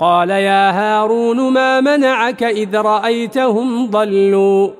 قال يا هارون ما منعك إذ رأيتهم ضلوا